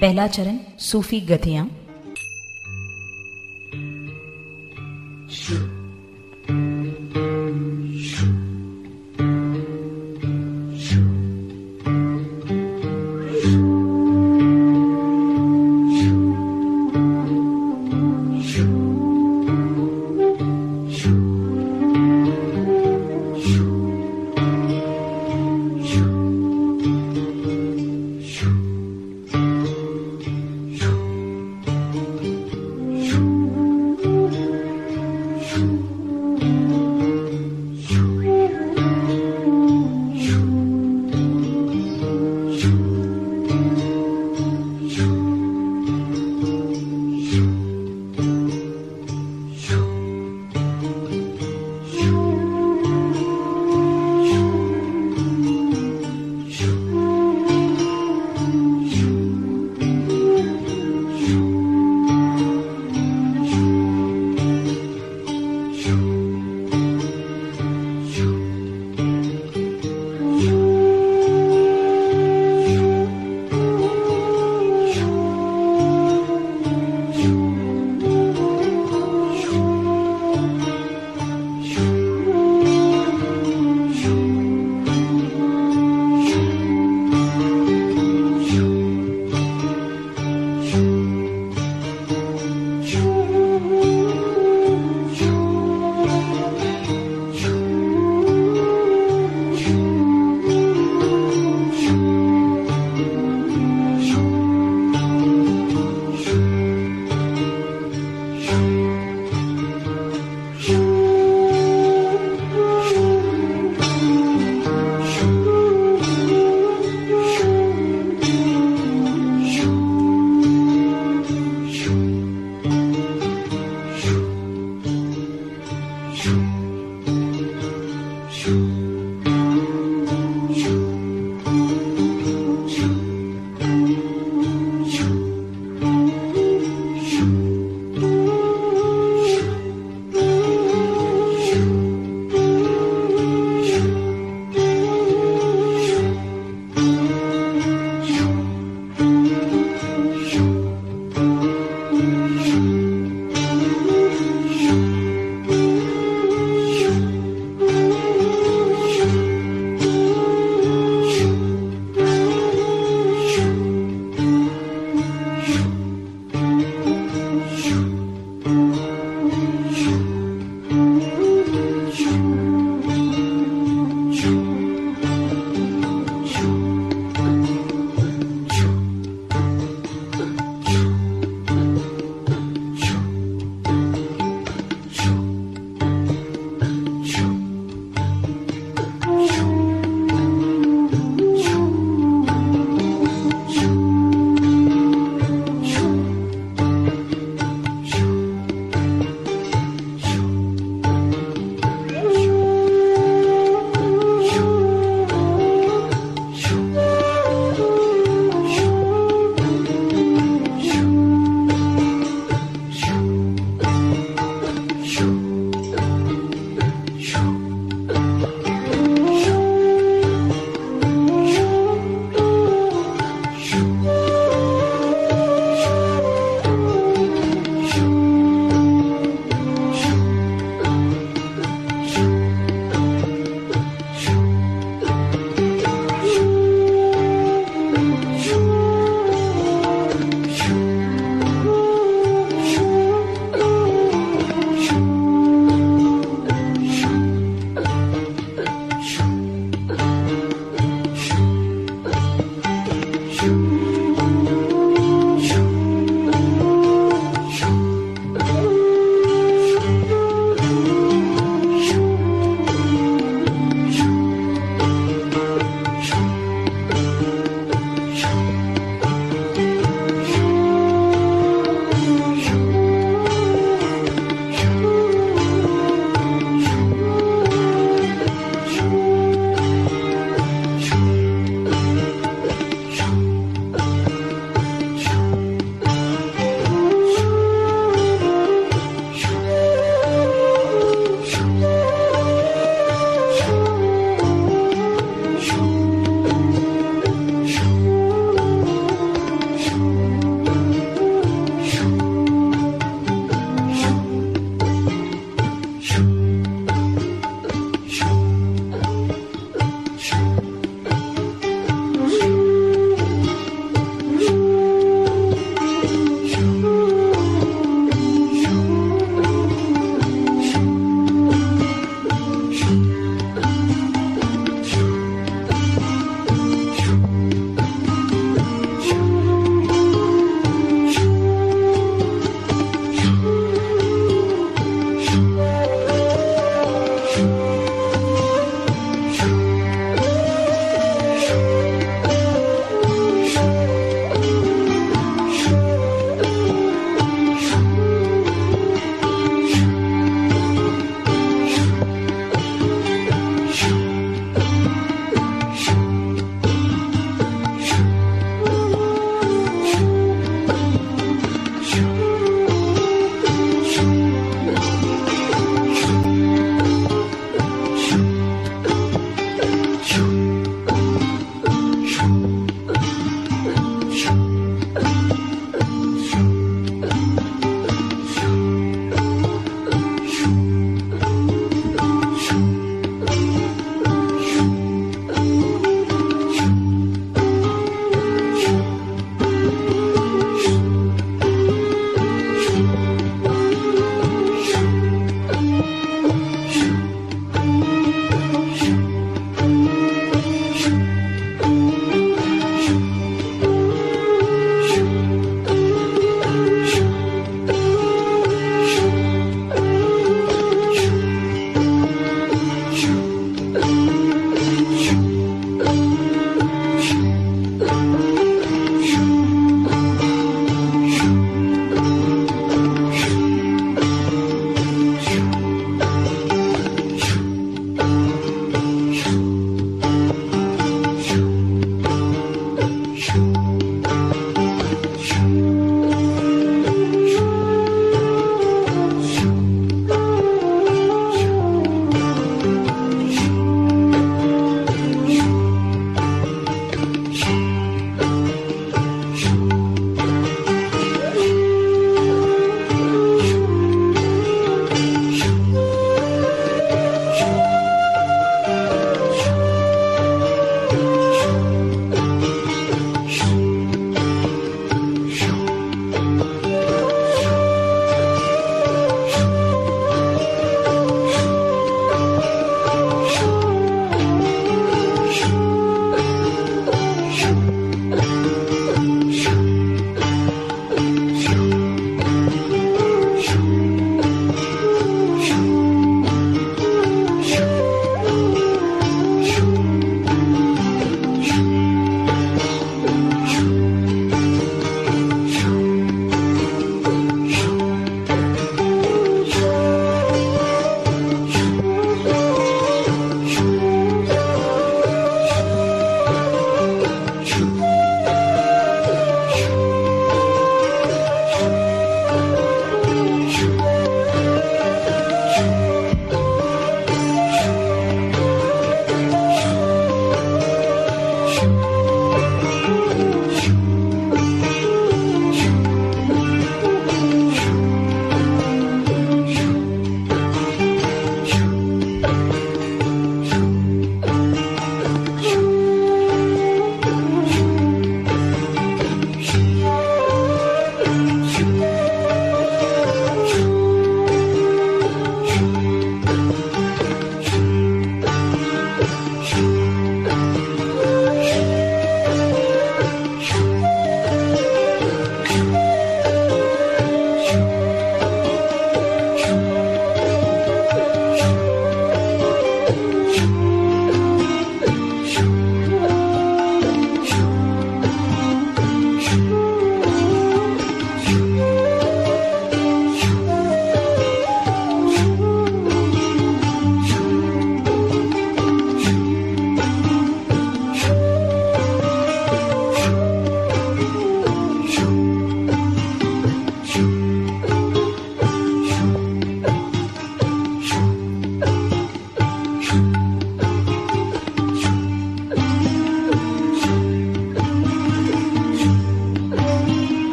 पहला चरण सूफी गतियाँ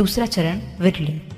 दूसरा चरण विरली।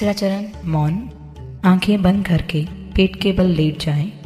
तीसरा चरण मौन आँखें बंद करके पेट के बल लेट जाएँ।